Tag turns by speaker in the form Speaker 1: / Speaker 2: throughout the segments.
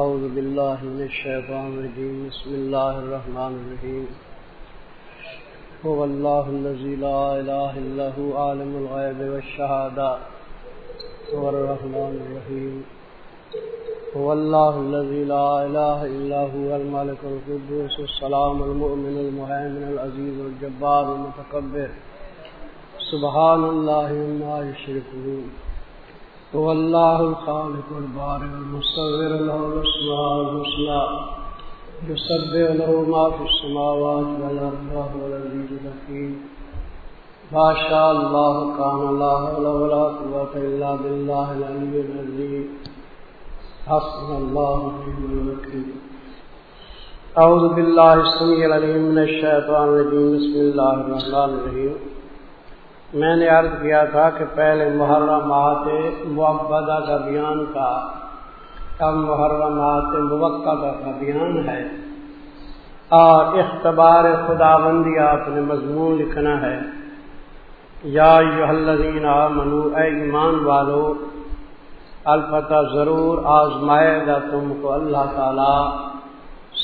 Speaker 1: أعوذ بالله من الشيطان الرجيم بسم الله الرحمن الرحيم هو الله الذي لا إله إلا هو عالم الغيب والشهادة
Speaker 2: هو الرحمن
Speaker 1: الرحيم هو الله الذي لا إله إلا هو الملك القدوس السلام المؤمن المهيمن العزيز الجبار المتكبر سبحان الله ما يشركون تو اللہ الخالق البار المصور له الاسماء الحسنى يسبح له ما في السماوات والارض وهو العزيز الحكيم ما شاء الله كان لا حول ولا قوة إلا بالله العلي العظيم حسبنا الله ونعم الوكيل أعوذ بالله السميع العليم من الشيطان الرجيم بسم الله الرحمن الرحيم میں نے عرض کیا تھا کہ پہلے محرم معبدہ کا بیان کا اب محرم موقع کا بیان ہے اور اختبار خدا بندی آپ نے مضمون لکھنا ہے یا یادین منو اے ایمان والو الفتہ ضرور آزمائے گا تم کو اللہ تعالی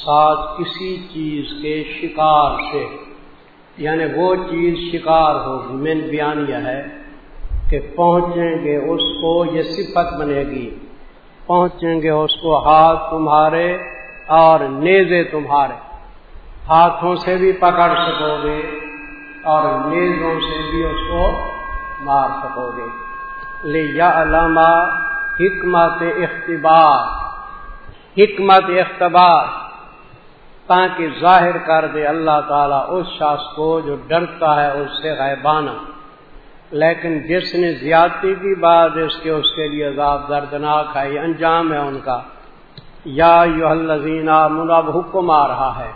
Speaker 1: ساتھ کسی چیز کے شکار سے یعنی وہ چیز شکار ہوگی مین بیان یہ ہے کہ پہنچیں گے اس کو یہ صفت بنے گی پہنچیں گے اس کو ہاتھ تمہارے اور نیزے تمہارے ہاتھوں سے بھی پکڑ سکو گے اور نیزوں سے بھی اس کو مار سکو گے لاہ علامہ حکمت اختبار حکمت اختبار تاکہ ظاہر کر دے اللہ تعالیٰ اس شخص کو جو ڈرتا ہے اس سے غائبانہ لیکن جس نے زیادتی کی بات اس کے اس کے لیے عذاب دردناک ہے یہ انجام ہے ان کا یا یو الزینہ مناب حکم آ رہا ہے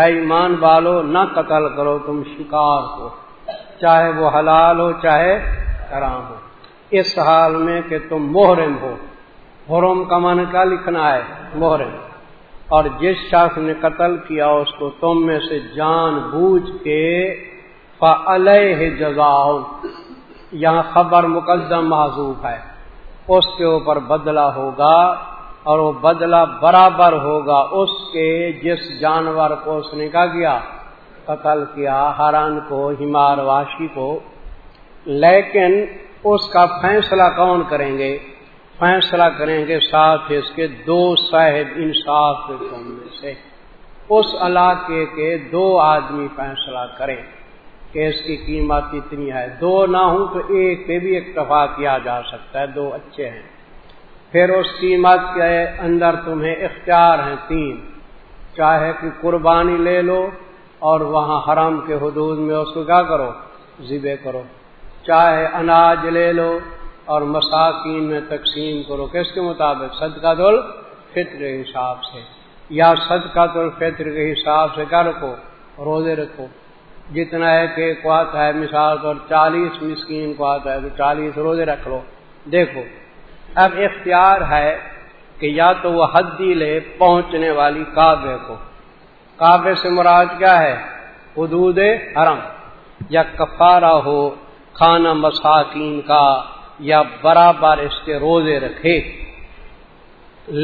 Speaker 1: اے ایمان بالو نہ قتل کرو تم شکار کو چاہے وہ حلال ہو چاہے کرام ہو اس حال میں کہ تم محرم ہو حرم کا من کا لکھنا ہے محرم اور جس شخص نے قتل کیا اس کو تم میں سے جان بوجھ کے جزاؤ یہاں خبر مقدم معذوف ہے اس کے اوپر بدلہ ہوگا اور وہ بدلہ برابر ہوگا اس کے جس جانور کو اس نے کہا کیا قتل کیا ہرن کو ہمار واشی کو لیکن اس کا فیصلہ کون کریں گے فیصلہ کریں گے ساتھ اس کے دو صاحب انصاف کے قوم میں سے اس علاقے کے دو آدمی فیصلہ کریں کہ اس کی قیمت اتنی ہے دو نہ ہوں تو ایک پہ بھی اکتفا کیا جا سکتا ہے دو اچھے ہیں پھر اس قیمت کے اندر تمہیں اختیار ہیں تین چاہے کہ قربانی لے لو اور وہاں حرم کے حدود میں اس کو کیا کرو ذبے کرو چاہے اناج لے لو اور مساکین میں تقسیم کرو کس کے مطابق صدقہ دل فطر کے حساب سے یا صدقہ دل فطر کے حساب سے کیا رکھو روزے رکھو جتنا ایک کو آتا ہے مثال طور چالیس مسکین کو آتا ہے تو چالیس روزے رکھ لو دیکھو اب اختیار ہے کہ یا تو وہ حدی لے پہنچنے والی کعبے کو کعبے سے مراد کیا ہے حدود حرم یا کفارہ ہو کھانا مساکین کا یا برابر اس کے روزے رکھے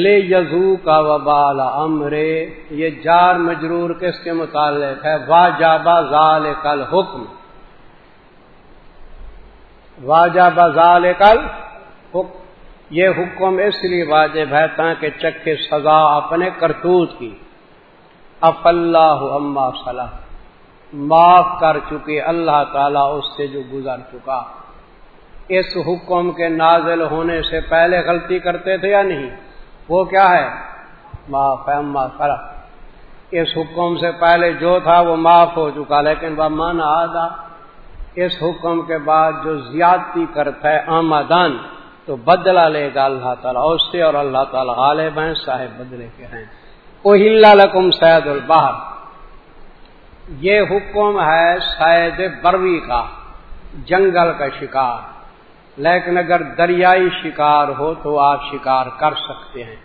Speaker 1: لے یزو کا وبال امرے یہ جار مجرور کس کے متعلق ہے واجاب حکم واجاب ظال کل حکم یہ حکم اس لیے واجب ہے تاکہ چکے سزا اپنے کرتوت کی اف اللہ عما صلاح معاف کر چکے اللہ تعالی اس سے جو گزر چکا اس حکم کے نازل ہونے سے پہلے غلطی کرتے تھے یا نہیں وہ کیا ہے معاف ہے اس حکم سے پہلے جو تھا وہ معاف ہو چکا لیکن وہ من آدا اس حکم کے بعد جو زیادتی کرتا ہے آمادان تو بدلہ لے گا اللہ تعالیٰ اس سے اور اللہ تعالیٰ غالب ہیں صاحب بدلے کے ہیں کوہ لکم سید البہر یہ حکم ہے سید بروی کا جنگل کا شکار لیکن اگر دریائی شکار ہو تو آپ شکار کر سکتے ہیں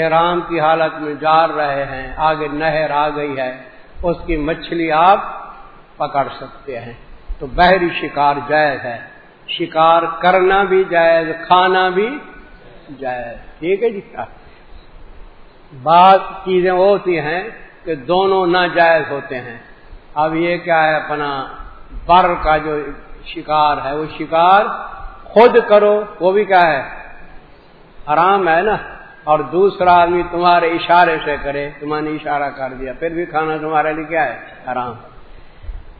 Speaker 1: احرام کی حالت میں جا رہے ہیں آگے نہر آ گئی ہے اس کی مچھلی آپ پکڑ سکتے ہیں تو بحری شکار جائز ہے شکار کرنا بھی جائز کھانا بھی جائز ٹھیک ہے جی بات چیزیں ہوتی ہیں کہ دونوں ناجائز ہوتے ہیں اب یہ کیا ہے اپنا بر کا جو شکار ہے وہ شکار خود کرو وہ بھی کیا ہے آرام ہے نا اور دوسرا آدمی تمہارے اشارے سے کرے نے اشارہ کر دیا پھر بھی کھانا تمہارے لیے کیا ہے آرام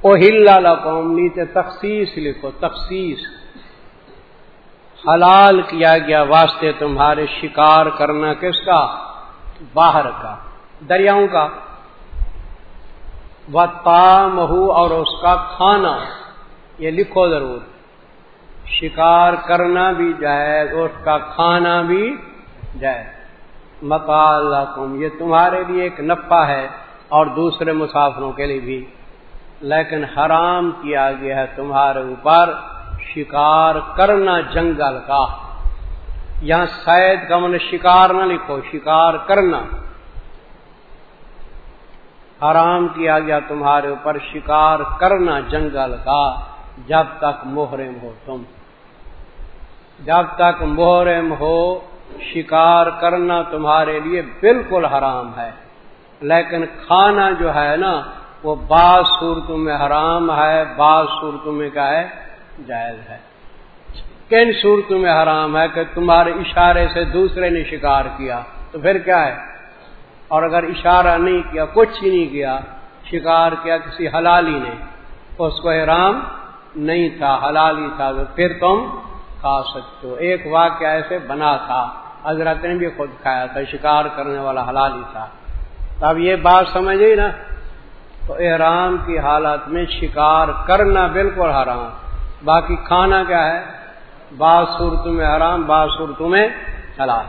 Speaker 1: او ہل قوم نیچے تخصیص لکھو تخصیص حلال کیا گیا واسطے تمہارے شکار کرنا کس کا باہر کا دریاؤں کا وہ تام اور اس کا کھانا یہ لکھو ضرور شکار کرنا بھی جائز اس کا کھانا بھی جائز اللہ تم یہ تمہارے لیے ایک نفع ہے اور دوسرے مسافروں کے لیے بھی لیکن حرام کیا گیا ہے تمہارے اوپر شکار کرنا جنگل کا یہاں سید کا من شکار نہ لکھو شکار کرنا حرام کیا گیا تمہارے اوپر شکار کرنا جنگل کا جب تک محرم ہو تم جب تک محرم ہو شکار کرنا تمہارے لیے بالکل حرام ہے لیکن کھانا جو ہے نا وہ بعض صورتوں میں حرام ہے بعض صورتوں میں کیا ہے جائز ہے کن صورتوں میں حرام ہے کہ تمہارے اشارے سے دوسرے نے شکار کیا تو پھر کیا ہے اور اگر اشارہ نہیں کیا کچھ ہی نہیں کیا شکار کیا کسی حلالی نے اس کو حرام نہیں تھا حلال ہی تھا تو پھر تم کھا سکتے ہو ایک واقعہ ایسے بنا تھا حضرت نے بھی خود کھایا تھا شکار کرنے والا حلال ہی تھا اب یہ بات سمجھ گئی نا تو احرام کی حالت میں شکار کرنا بالکل حرام باقی کھانا کیا ہے بعض صورتوں میں حرام بعض صورتوں میں حلال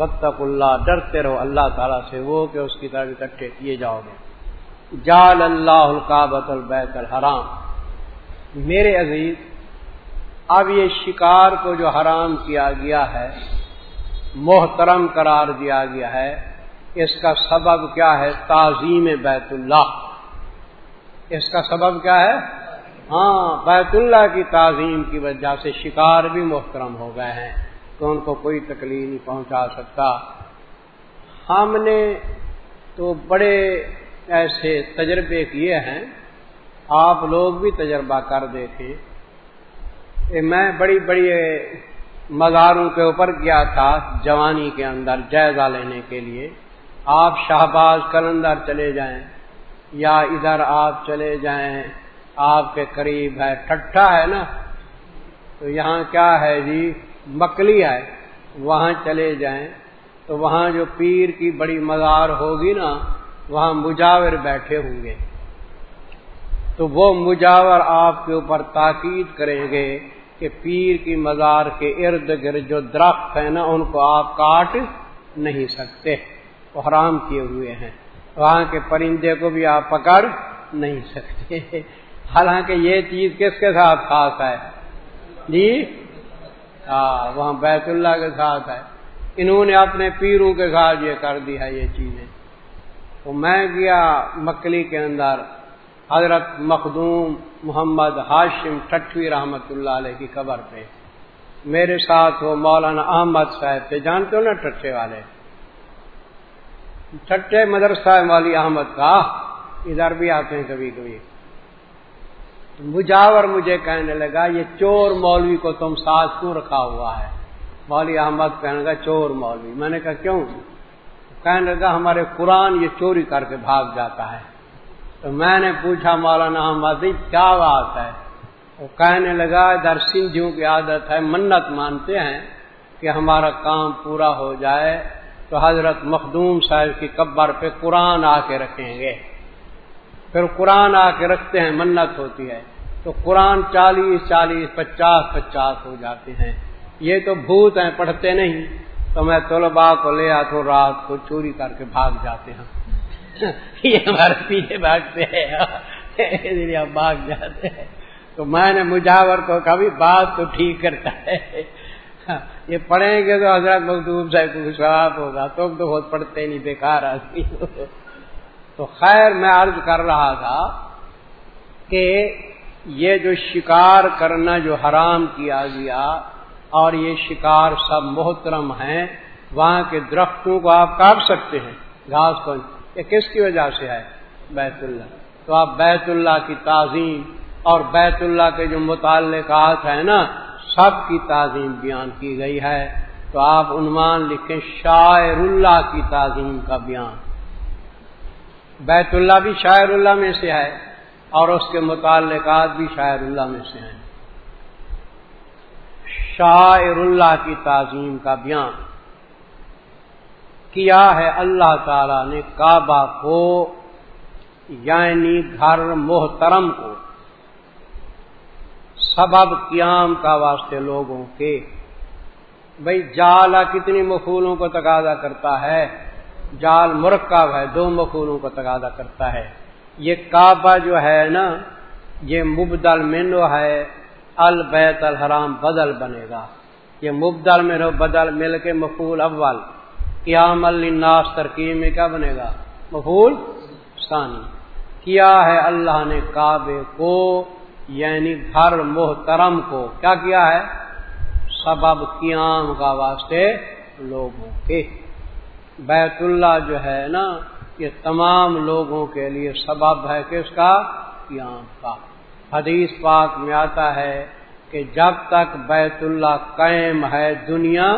Speaker 1: وقت اللہ ڈرتے رہو اللہ تعالیٰ سے وہ کہ اس کی طرف اکٹھے کیے جاؤ گے جال اللہ القابت البیت الحرام میرے عزیز اب یہ شکار کو جو حرام کیا گیا ہے محترم قرار دیا گیا ہے اس کا سبب کیا ہے تعظیم بیت اللہ اس کا سبب کیا ہے ہاں بیت اللہ کی تعظیم کی وجہ سے شکار بھی محترم ہو گئے ہیں تو ان کو کوئی تکلیف نہیں پہنچا سکتا ہم نے تو بڑے ایسے تجربے کیے ہیں آپ لوگ بھی تجربہ کر دیتے میں بڑی بڑی مزاروں کے اوپر گیا تھا جوانی کے اندر جائزہ لینے کے لیے آپ شہباز کلندر چلے جائیں یا ادھر آپ چلے جائیں آپ کے قریب ہے ٹھٹا ہے نا تو یہاں کیا ہے جی مکلی ہے وہاں چلے جائیں تو وہاں جو پیر کی بڑی مزار ہوگی نا وہاں مجاور بیٹھے ہوں گے تو وہ مجاور آپ کے اوپر تاکید کریں گے کہ پیر کی مزار کے ارد گرد جو درخت ہیں نا ان کو آپ کاٹ نہیں سکتے وہ حرام کیے ہوئے ہیں وہاں کے پرندے کو بھی آپ پکڑ نہیں سکتے حالانکہ یہ چیز کس کے ساتھ خاص ہے جی ہاں وہاں بیت اللہ کے ساتھ ہے انہوں نے اپنے پیروں کے ساتھ یہ کر دیا یہ چیزیں تو میں گیا مکلی کے اندر حضرت مخدوم محمد ہاشم ٹٹوی رحمت اللہ علیہ کی قبر پہ میرے ساتھ وہ مولانا احمد صاحب پہ جانتے ہو نا ٹٹے والے مدرسہ والی احمد کا ادھر بھی آتے ہیں کبھی کبھی مجاور مجھے کہنے لگا یہ چور مولوی کو تم ساتھ کیوں رکھا ہوا ہے مولوی احمد کہنے لگا چور مولوی میں نے کہا کیوں کہنے لگا ہمارے قرآن یہ چوری کر کے بھاگ جاتا ہے تو میں نے پوچھا مولانا احمد کیا بات ہے وہ کہنے لگا درسن جیوں کی عادت ہے منت مانتے ہیں کہ ہمارا کام پورا ہو جائے تو حضرت مخدوم صاحب کی قبر پہ قرآن آ کے رکھیں گے پھر قرآن آ کے رکھتے ہیں منت ہوتی ہے تو قرآن چالیس چالیس پچاس پچاس ہو جاتے ہیں یہ تو بھوت ہیں پڑھتے نہیں تو میں طلبا کو لے آتا رات کو چوری کر کے بھاگ جاتے ہیں یہ ہمارے پیچھے بھاگتے ہیں ہم بھاگ جاتے ہیں تو میں نے مجاور کو کبھی بات تو ٹھیک کرتا ہے یہ پڑھیں گے تو حضرت صاحب کو ہوگا تو بہت پڑھتے نہیں بیکار آدمی تو خیر میں عرض کر رہا تھا کہ یہ جو شکار کرنا جو حرام کیا گیا اور یہ شکار سب محترم ہیں وہاں کے درختوں کو آپ کاٹ سکتے ہیں گھاس کو کس کی وجہ سے ہے بیت اللہ تو آپ بیت اللہ کی تعظیم اور بیت اللہ کے جو متعلقات ہیں نا سب کی تعظیم بیان کی گئی ہے تو آپ عنوان لکھیں شاعر اللہ کی تعظیم کا بیان بیت اللہ بھی شاعر اللہ میں سے ہے اور اس کے متعلقات بھی شاعر اللہ میں سے ہیں شاعر اللہ کی تعظیم کا بیان کیا ہے اللہ تعالی نے کعبہ کو یعنی گھر محترم کو سبب قیام کا واسطے لوگوں کے بھائی جالا کتنی مخولوں کو تقاضا کرتا ہے جال مرکب ہے دو مخولوں کو تقاضا کرتا ہے یہ کعبہ جو ہے نا یہ مبدل منو ہے البیت الحرام بدل بنے گا یہ مبدل منو بدل مل کے مقول اول قیام الناس ترکیب میں کیا بنے گا مفول ثانی کیا ہے اللہ نے کعبے کو یعنی گھر محترم کو کیا کیا ہے سبب قیام کا واسطے لوگوں کے بیت اللہ جو ہے نا یہ تمام لوگوں کے لیے سبب ہے کس کا قیام کا حدیث پاک میں آتا ہے کہ جب تک بیت اللہ قائم ہے دنیا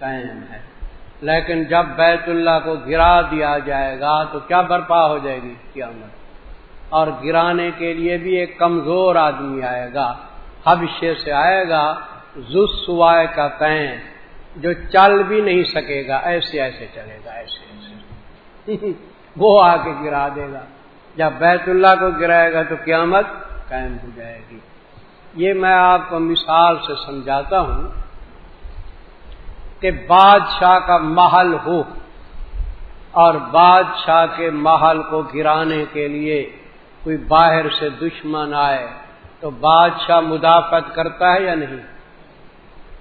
Speaker 1: قائم ہے لیکن جب بیت اللہ کو گرا دیا جائے گا تو کیا برپا ہو جائے گی قیامت اور گرانے کے لیے بھی ایک کمزور آدمی آئے گا حبشے سے آئے گا زوائے کا پین جو چل بھی نہیں سکے گا ایسے ایسے چلے گا ایسے ایسے وہ آ کے گرا دے گا جب بیت اللہ کو گرائے گا تو قیامت قائم ہو جائے گی یہ میں آپ کو مثال سے سمجھاتا ہوں کہ بادشاہ کا محل ہو اور بادشاہ کے محل کو گرانے کے لیے کوئی باہر سے دشمن آئے تو بادشاہ مدافعت کرتا ہے یا نہیں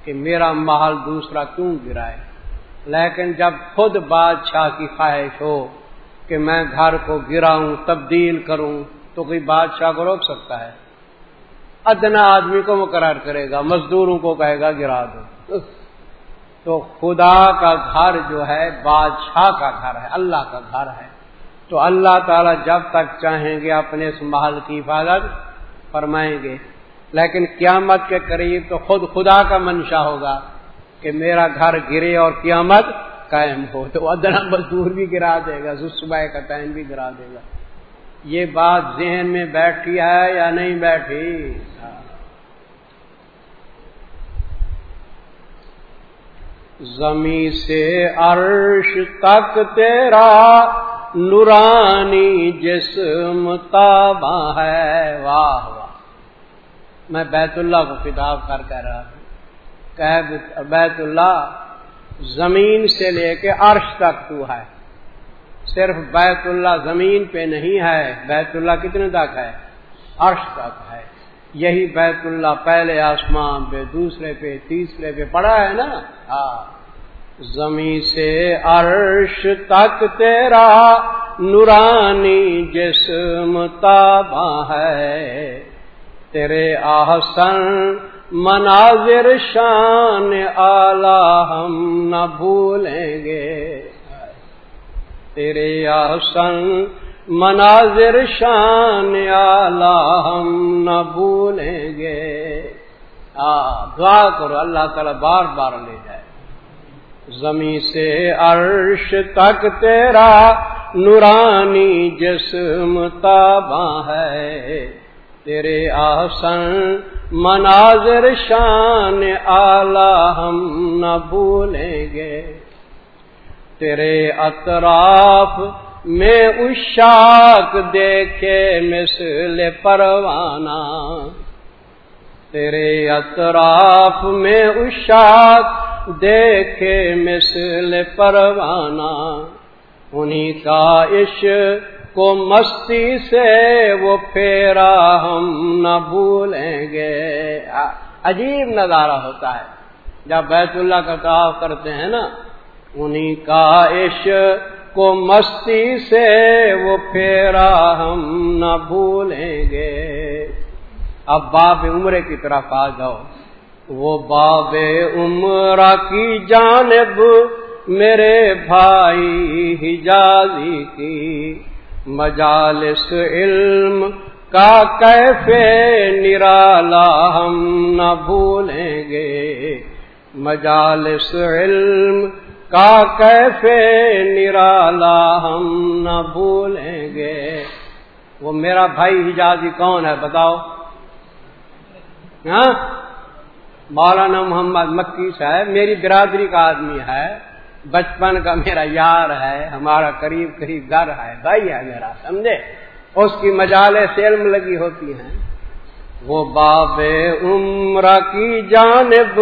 Speaker 1: کہ میرا محل دوسرا کیوں گرائے لیکن جب خود بادشاہ کی خواہش ہو کہ میں گھر کو گراؤں تبدیل کروں تو کوئی بادشاہ کو روک سکتا ہے ادنا آدمی کو مقرر کرے گا مزدوروں کو کہے گا گرا دو تو خدا کا گھر جو ہے بادشاہ کا گھر ہے اللہ کا گھر ہے تو اللہ تعالیٰ جب تک چاہیں گے اپنے اس محل کی حفاظت فرمائیں گے لیکن قیامت کے قریب تو خود خدا کا منشا ہوگا کہ میرا گھر گرے اور قیامت قائم ہو تو ادنا مزدور بھی گرا دے گا صبح کا ٹائم بھی گرا دے گا یہ بات ذہن میں بیٹھی ہے یا نہیں بیٹھی زمیں سے عرش تک تیرا نورانی جسم تابا ہے واہ واہ میں بیت اللہ کو کتاب کر کہہ رہا ہوں کہ بیت اللہ زمین سے لے کے عرش تک تو ہے صرف بیت اللہ زمین پہ نہیں ہے بیت اللہ کتنے تک ہے عرش تک ہے یہی بیت اللہ پہلے آسمان پہ دوسرے پہ تیسرے پہ پڑا ہے نا ہاں۔ زمیں سے عرش تک تیرا نورانی جسم تابا ہے تیرے آحسن مناظر شان آلہ ہم نہ بھولیں گے تیرے آسن مناظر شان آلہ ہم نہ بھولیں گے آ کرو اللہ تعالی بار بار لے جائے زمیں سے عرش تک تیرا نورانی جسم تاباں ہے تیرے آسن مناظر شان آلہ ہم نہ بھولیں گے تیرے اطراف میں اشاک دیکھے مسل پروانا تیرے اطراف میں اشاک دیکھے مثل پروانہ انہیں کا عش کو مستی سے وہ پھیرا ہم نہ بھولیں گے عجیب نظارہ ہوتا ہے جب بیت اللہ کا کرتے ہیں نا انہیں کا عش کو مستی سے وہ پھیرا ہم نہ بھولیں گے اب باب عمرے کی طرف آ جاؤ وہ باب عمرہ کی جانب میرے بھائی حجازی کی مجالس علم کا کیفے نرالا ہم نہ بھولیں گے مجالس علم کا کیسے نرالا ہم نہ بھولیں گے وہ میرا بھائی حجازی کون ہے بتاؤ ہاں؟ مولانا محمد مکی صاحب میری برادری کا آدمی ہے بچپن کا میرا یار ہے ہمارا قریب قریب گھر ہے بھائی ہے میرا سمجھے اس کی مجالے سیلم لگی ہوتی ہیں وہ باب عمرہ کی جانب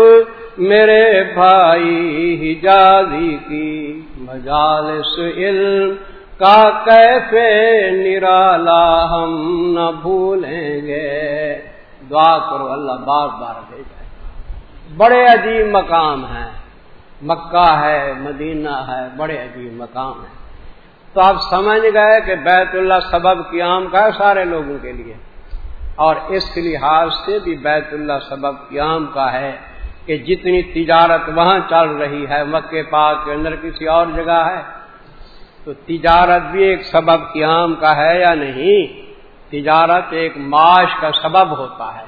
Speaker 1: میرے بھائی حجازی کی مجالس علم کا کیفے نرالا ہم نہ بھولیں گے دعا کرو اللہ بار بار بھیجائے بڑے عجیب مقام ہیں مکہ ہے مدینہ ہے بڑے عجیب مقام ہیں تو آپ سمجھ گئے کہ بیت اللہ سبب قیام کا ہے سارے لوگوں کے لیے اور اس لحاظ سے بھی بیت اللہ سبب قیام کا ہے کہ جتنی تجارت وہاں چل رہی ہے مکے پاک کے اندر کسی اور جگہ ہے تو تجارت بھی ایک سبب قیام کا ہے یا نہیں تجارت ایک معاش کا سبب ہوتا ہے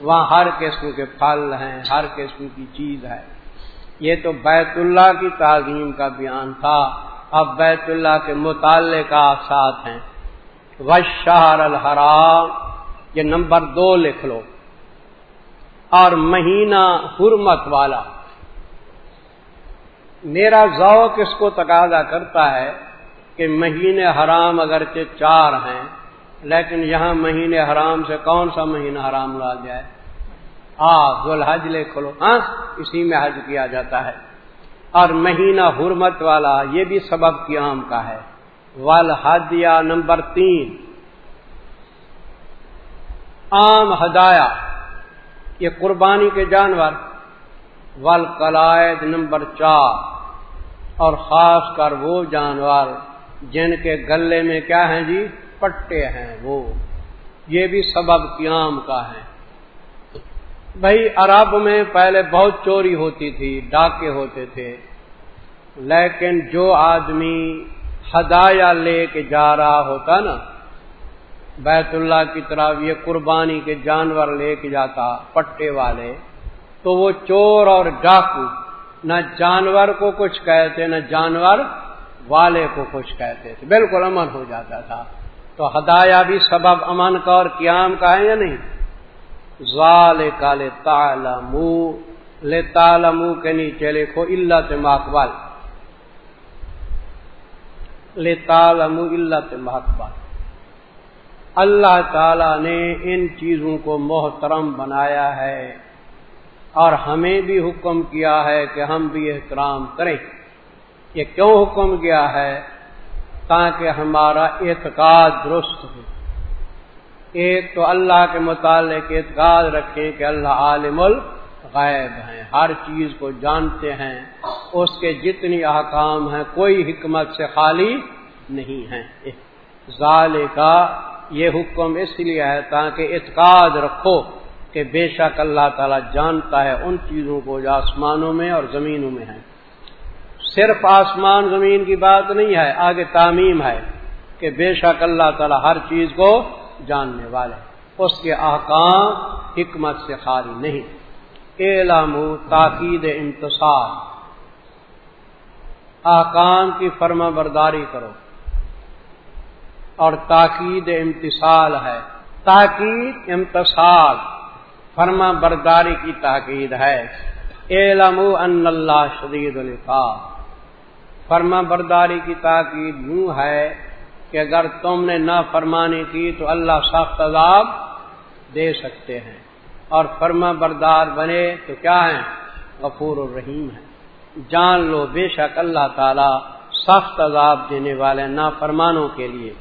Speaker 1: وہاں ہر قسم کے پھل ہیں ہر قسم کی چیز ہے یہ تو بیت اللہ کی تعظیم کا بیان تھا اب بیت اللہ کے مطالعے کا ساتھ ہیں وشہر الحرام یہ نمبر دو لکھ لو اور مہینہ حرمت والا میرا ذوق اس کو تقاضا کرتا ہے کہ مہینے حرام اگرچہ چار ہیں لیکن یہاں مہینے حرام سے کون سا مہینہ حرام لا جائے آ حج لے کھلو ہاں اسی میں حج کیا جاتا ہے اور مہینہ حرمت والا یہ بھی سبب کی کا ہے وال نمبر تین عام ہدایا یہ قربانی کے جانور والقلائد نمبر چار اور خاص کر وہ جانور جن کے گلے میں کیا ہیں جی پٹے ہیں وہ یہ بھی سبب قیام کا ہے بھائی عرب میں پہلے بہت چوری ہوتی تھی ڈاکے ہوتے تھے لیکن جو آدمی ہدایا لے کے جا رہا ہوتا نا بیت اللہ کی طرف یہ قربانی کے جانور لے کے جاتا پٹے والے تو وہ چور اور ڈاکو نہ جانور کو کچھ کہتے نہ جانور والے کو کچھ کہتے تھے بالکل امن ہو جاتا تھا تو بھی سبب امن کا اور قیام کا ہے یا نہیں منہ تالم تال تالم کے نیچے لکھو اللہ لے تال تالم اللہ تم اللہ تعالی نے ان چیزوں کو محترم بنایا ہے اور ہمیں بھی حکم کیا ہے کہ ہم بھی احترام کریں یہ کیوں حکم کیا ہے تاکہ ہمارا اعتقاد درست ہو ایک تو اللہ کے متعلق اعتقاد رکھیں کہ اللہ عالم الغیب ہیں ہر چیز کو جانتے ہیں اس کے جتنی احکام ہیں کوئی حکمت سے خالی نہیں ہیں ظال کا یہ حکم اس لیے ہے تاکہ اعتقاد رکھو کہ بے شک اللہ تعالیٰ جانتا ہے ان چیزوں کو جو آسمانوں میں اور زمینوں میں ہیں صرف آسمان زمین کی بات نہیں ہے آگے تعمیم ہے کہ بے شک اللہ تعالیٰ ہر چیز کو جاننے والے اس کے احکام حکمت سے خالی نہیں اعلام تاکید امتصاد احکام کی فرما برداری کرو اور تاکید امتصال ہے تاکید امتصال فرما برداری کی تاکید ہے ان اللہ شدید الفا فرما برداری کی تاکید یوں ہے کہ اگر تم نے نہ فرمانی کی تو اللہ سخت عذاب دے سکتے ہیں اور فرما بردار بنے تو کیا ہے غفور الرحیم ہے جان لو بے شک اللہ تعالی سخت عذاب دینے والے نافرمانوں کے لیے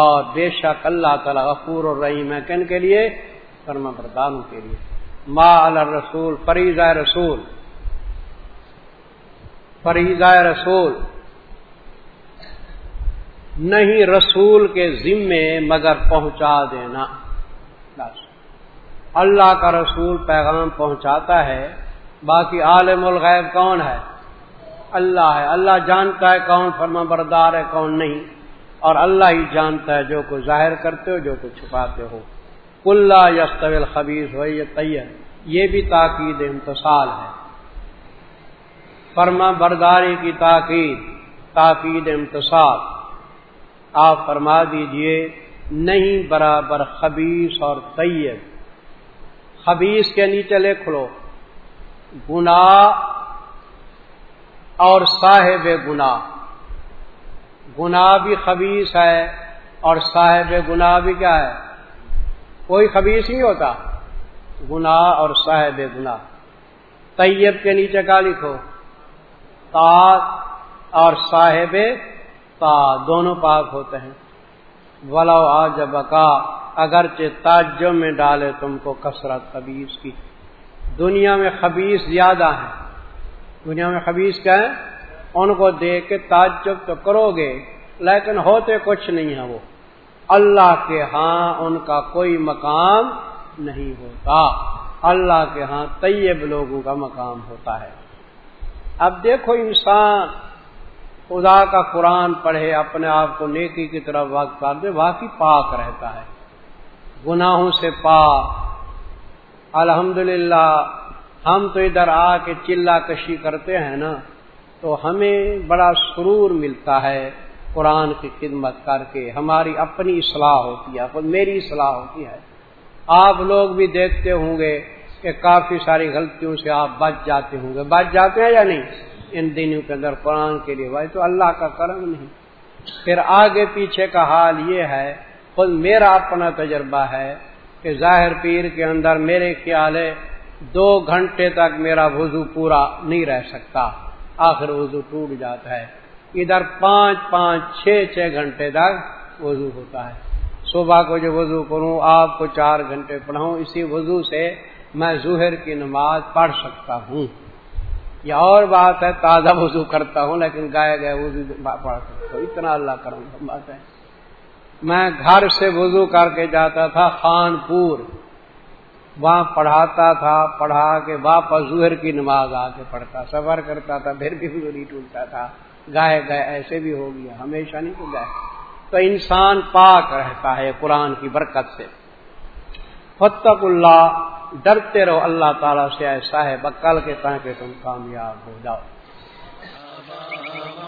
Speaker 1: اور بے شک اللہ تعالیٰ الرحیم اور رحیم کے لیے فرما بردانوں کے لیے ما اللہ رسول فریض رسول فریض رسول نہیں رسول کے ذمے مگر پہنچا دینا اللہ کا رسول پیغام پہنچاتا ہے باقی عالم الغیب کون ہے اللہ ہے اللہ جانتا ہے کون فرما بردار ہے کون نہیں اور اللہ ہی جانتا ہے جو کو ظاہر کرتے ہو جو کو چھپاتے ہو کل یس طویل خبیز ہو یہ طیب یہ بھی تاکید امتسال ہے فرما برداری کی تاکید تاکید امتساد آپ فرما دیجئے نہیں برابر خبیص اور طیب خبیص کے نیچے لے کھلو گناہ اور صاحب گناہ گناہ بھی خبیص ہے اور صاحب گناہ بھی کیا ہے کوئی خبیص نہیں ہوتا گناہ اور صاحب گناہ طیب کے نیچے کا لکھو تا اور صاحب تا دونوں پاک ہوتے ہیں ولا آ جب کا اگرچہ چاجم میں ڈالے تم کو کثرت خبیص کی دنیا میں خبیص زیادہ ہیں دنیا میں خبیص کیا ہے ان کو دیکھ کے تعجب تو کرو گے لیکن ہوتے کچھ نہیں ہے وہ اللہ کے ہاں ان کا کوئی مقام نہیں ہوتا اللہ کے ہاں طیب لوگوں کا مقام ہوتا ہے اب دیکھو انسان خدا کا قرآن پڑھے اپنے آپ کو نیکی کی طرف وقت کر دے واقعی پاک رہتا ہے گناہوں سے پاک الحمدللہ ہم تو ادھر آ کے کشی کرتے ہیں نا تو ہمیں بڑا سرور ملتا ہے قرآن کی خدمت کر کے ہماری اپنی اصلاح ہوتی ہے خود میری اصلاح ہوتی ہے آپ لوگ بھی دیکھتے ہوں گے کہ کافی ساری غلطیوں سے آپ بچ جاتے ہوں گے بچ جاتے ہیں یا نہیں ان دنوں کے اندر قرآن کے لیے بھائی تو اللہ کا کرم نہیں پھر آگے پیچھے کا حال یہ ہے خود میرا اپنا تجربہ ہے کہ ظاہر پیر کے اندر میرے خیال ہے دو گھنٹے تک میرا وضو پورا نہیں رہ سکتا آخر وضو ٹوٹ جاتا ہے ادھر پانچ پانچ چھ چھ گھنٹے تک وضو ہوتا ہے صبح کو جو وضو کروں آپ کو چار گھنٹے پڑھاؤں اسی وضو سے میں ظہر کی نماز پڑھ سکتا ہوں یہ اور بات ہے تازہ وضو کرتا ہوں لیکن گائے گئے وضو پڑھ سکتا ہوں اتنا اللہ کروں بات ہے میں گھر سے وضو کر کے جاتا تھا خان پور وہاں پڑھاتا تھا پڑھا کے واپس ظہر کی نماز آ کے پڑھتا سفر کرتا تھا پھر بھی ٹوٹتا تھا گائے گائے ایسے بھی ہو گیا ہمیشہ نہیں تو گائے تو انسان پاک رہتا ہے قرآن کی برکت سے فتق اللہ ڈرتے رہو اللہ تعالیٰ سے ایسا ہے بکل کے کہ تم کامیاب ہو جاؤ